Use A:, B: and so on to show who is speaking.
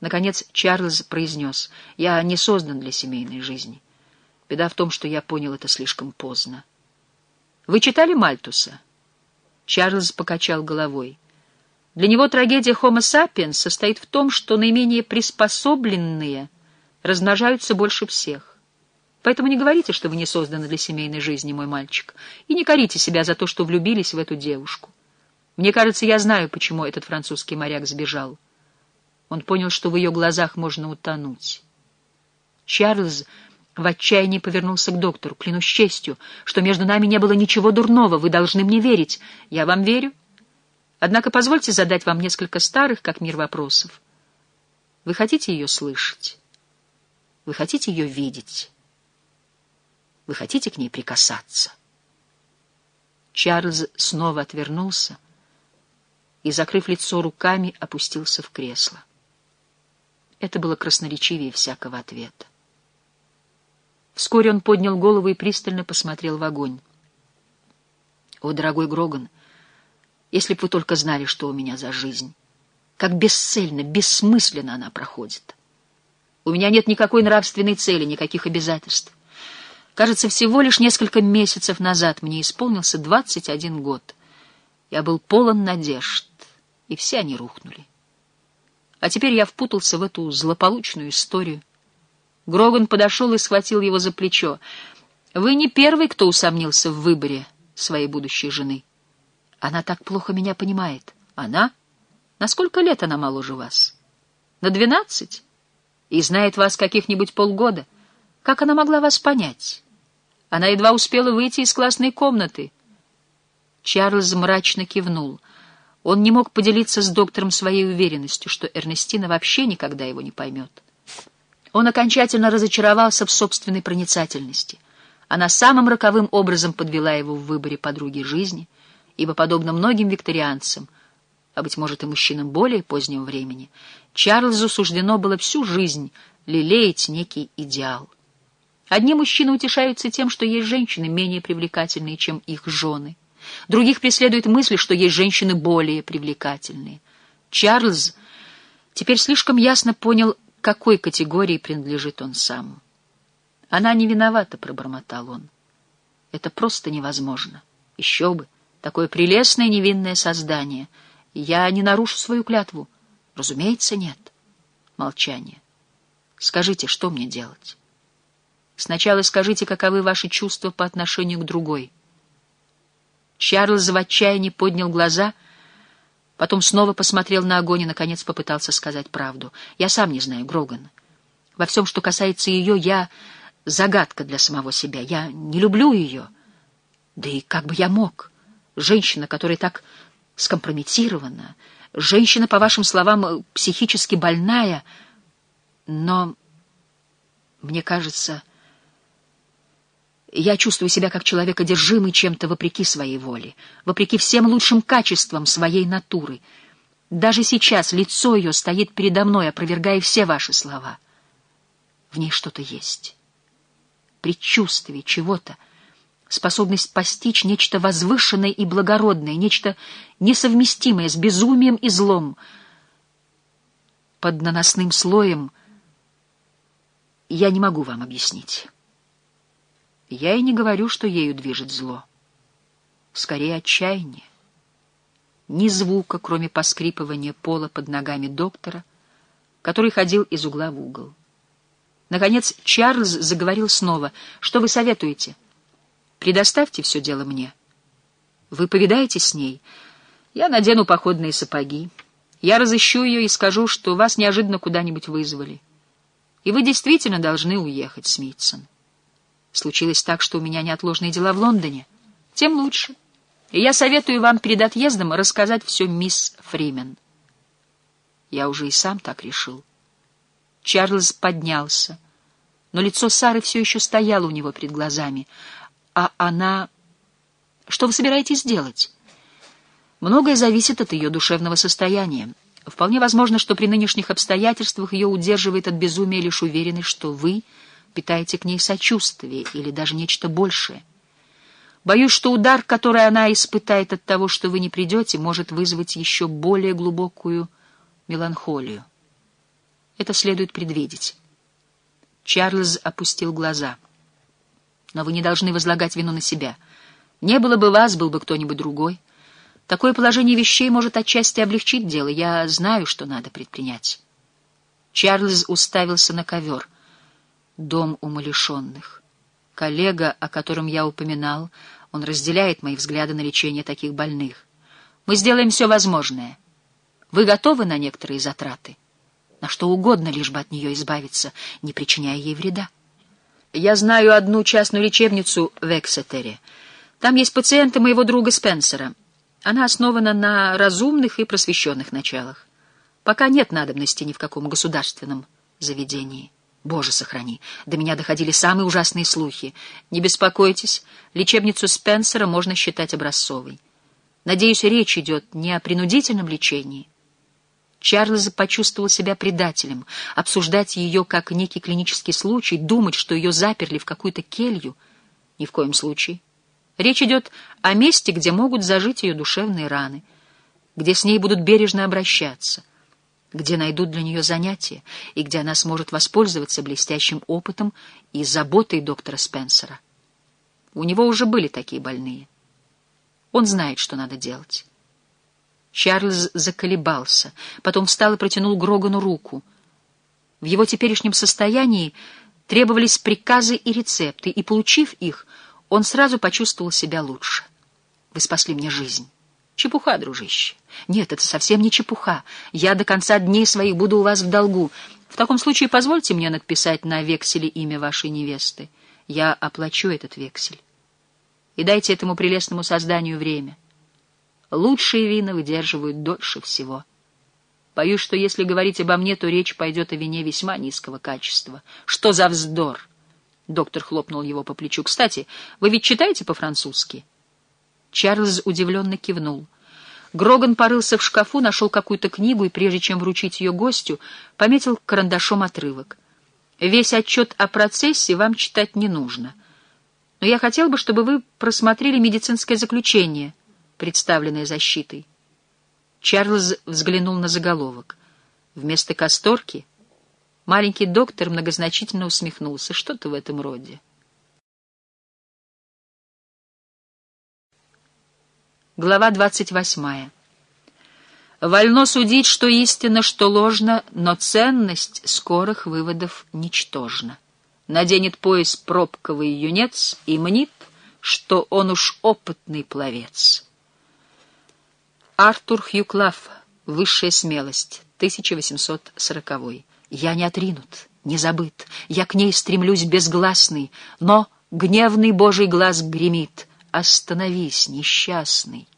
A: Наконец Чарльз произнес, «Я не создан для семейной жизни. Беда в том, что я понял это слишком поздно». «Вы читали Мальтуса?» Чарльз покачал головой. Для него трагедия Homo sapiens состоит в том, что наименее приспособленные размножаются больше всех. Поэтому не говорите, что вы не созданы для семейной жизни, мой мальчик, и не корите себя за то, что влюбились в эту девушку. Мне кажется, я знаю, почему этот французский моряк сбежал. Он понял, что в ее глазах можно утонуть. Чарльз в отчаянии повернулся к доктору. «Клянусь честью, что между нами не было ничего дурного. Вы должны мне верить. Я вам верю. Однако позвольте задать вам несколько старых, как мир, вопросов. Вы хотите ее слышать? Вы хотите ее видеть? Вы хотите к ней прикасаться?» Чарльз снова отвернулся и, закрыв лицо руками, опустился в кресло. Это было красноречивее всякого ответа. Вскоре он поднял голову и пристально посмотрел в огонь. «О, дорогой Гроган, если бы вы только знали, что у меня за жизнь! Как бесцельно, бессмысленно она проходит! У меня нет никакой нравственной цели, никаких обязательств. Кажется, всего лишь несколько месяцев назад мне исполнился 21 год. Я был полон надежд, и все они рухнули. А теперь я впутался в эту злополучную историю. Гроган подошел и схватил его за плечо. «Вы не первый, кто усомнился в выборе своей будущей жены. Она так плохо меня понимает. Она? На сколько лет она моложе вас? На двенадцать? И знает вас каких-нибудь полгода. Как она могла вас понять? Она едва успела выйти из классной комнаты». Чарльз мрачно кивнул — он не мог поделиться с доктором своей уверенностью, что Эрнестина вообще никогда его не поймет. Он окончательно разочаровался в собственной проницательности. Она самым роковым образом подвела его в выборе подруги жизни, ибо, подобно многим викторианцам, а, быть может, и мужчинам более позднего времени, Чарльзу суждено было всю жизнь лелеять некий идеал. Одни мужчины утешаются тем, что есть женщины менее привлекательные, чем их жены — Других преследует мысль, что есть женщины более привлекательные. Чарльз теперь слишком ясно понял, какой категории принадлежит он сам. «Она не виновата», — пробормотал он. «Это просто невозможно. Еще бы, такое прелестное невинное создание. Я не нарушу свою клятву. Разумеется, нет». Молчание. «Скажите, что мне делать?» «Сначала скажите, каковы ваши чувства по отношению к другой». Чарльз в отчаянии поднял глаза, потом снова посмотрел на огонь и, наконец, попытался сказать правду. «Я сам не знаю, Гроган. Во всем, что касается ее, я загадка для самого себя. Я не люблю ее. Да и как бы я мог? Женщина, которая так скомпрометирована, женщина, по вашим словам, психически больная, но, мне кажется, я чувствую себя как человек, одержимый чем-то вопреки своей воле, вопреки всем лучшим качествам своей натуры. Даже сейчас лицо ее стоит передо мной, опровергая все ваши слова. В ней что-то есть. Предчувствие чего-то, способность постичь нечто возвышенное и благородное, нечто несовместимое с безумием и злом. Под наносным слоем я не могу вам объяснить». Я и не говорю, что ею движет зло. Скорее, отчаяние. Ни звука, кроме поскрипывания пола под ногами доктора, который ходил из угла в угол. Наконец Чарльз заговорил снова. «Что вы советуете? Предоставьте все дело мне. Вы повидаете с ней? Я надену походные сапоги. Я разыщу ее и скажу, что вас неожиданно куда-нибудь вызвали. И вы действительно должны уехать, Смитсон». Случилось так, что у меня неотложные дела в Лондоне. Тем лучше. И я советую вам перед отъездом рассказать все мисс Фримен. Я уже и сам так решил. Чарльз поднялся, но лицо Сары все еще стояло у него перед глазами. А она... Что вы собираетесь делать? Многое зависит от ее душевного состояния. Вполне возможно, что при нынешних обстоятельствах ее удерживает от безумия лишь уверенность, что вы питаете к ней сочувствие или даже нечто большее. Боюсь, что удар, который она испытает от того, что вы не придете, может вызвать еще более глубокую меланхолию. Это следует предвидеть. Чарльз опустил глаза. Но вы не должны возлагать вину на себя. Не было бы вас, был бы кто-нибудь другой. Такое положение вещей может отчасти облегчить дело. Я знаю, что надо предпринять. Чарльз уставился на ковер. Дом умалишенных. Коллега, о котором я упоминал, он разделяет мои взгляды на лечение таких больных. Мы сделаем все возможное. Вы готовы на некоторые затраты? На что угодно, лишь бы от нее избавиться, не причиняя ей вреда. Я знаю одну частную лечебницу в Эксетере. Там есть пациенты моего друга Спенсера. Она основана на разумных и просвещенных началах. Пока нет надобности ни в каком государственном заведении. Боже, сохрани, до меня доходили самые ужасные слухи. Не беспокойтесь, лечебницу Спенсера можно считать образцовой. Надеюсь, речь идет не о принудительном лечении. Чарльз почувствовал себя предателем. Обсуждать ее как некий клинический случай, думать, что ее заперли в какую-то келью — ни в коем случае. Речь идет о месте, где могут зажить ее душевные раны, где с ней будут бережно обращаться, где найдут для нее занятия и где она сможет воспользоваться блестящим опытом и заботой доктора Спенсера. У него уже были такие больные. Он знает, что надо делать. Чарльз заколебался, потом встал и протянул Грогану руку. В его теперешнем состоянии требовались приказы и рецепты, и, получив их, он сразу почувствовал себя лучше. Вы спасли мне жизнь. Чепуха, дружище. Нет, это совсем не чепуха. Я до конца дней своих буду у вас в долгу. В таком случае позвольте мне надписать на векселе имя вашей невесты. Я оплачу этот вексель. И дайте этому прелестному созданию время. Лучшие вина выдерживают дольше всего. Боюсь, что если говорить обо мне, то речь пойдет о вине весьма низкого качества. Что за вздор! Доктор хлопнул его по плечу. «Кстати, вы ведь читаете по-французски?» Чарльз удивленно кивнул. Гроган порылся в шкафу, нашел какую-то книгу и, прежде чем вручить ее гостю, пометил карандашом отрывок. «Весь отчет о процессе вам читать не нужно. Но я хотел бы, чтобы вы просмотрели медицинское заключение, представленное защитой». Чарльз взглянул на заголовок. Вместо касторки Маленький доктор многозначительно усмехнулся. Что-то в этом роде. Глава двадцать восьмая. Вольно судить, что истинно, что ложно, но ценность скорых выводов ничтожна. Наденет пояс пробковый юнец и мнит, что он уж опытный пловец. Артур Хьюклав. Высшая смелость. 1840 я не отринут, не забыт, я к ней стремлюсь безгласный, но гневный Божий глаз гремит. Остановись, несчастный.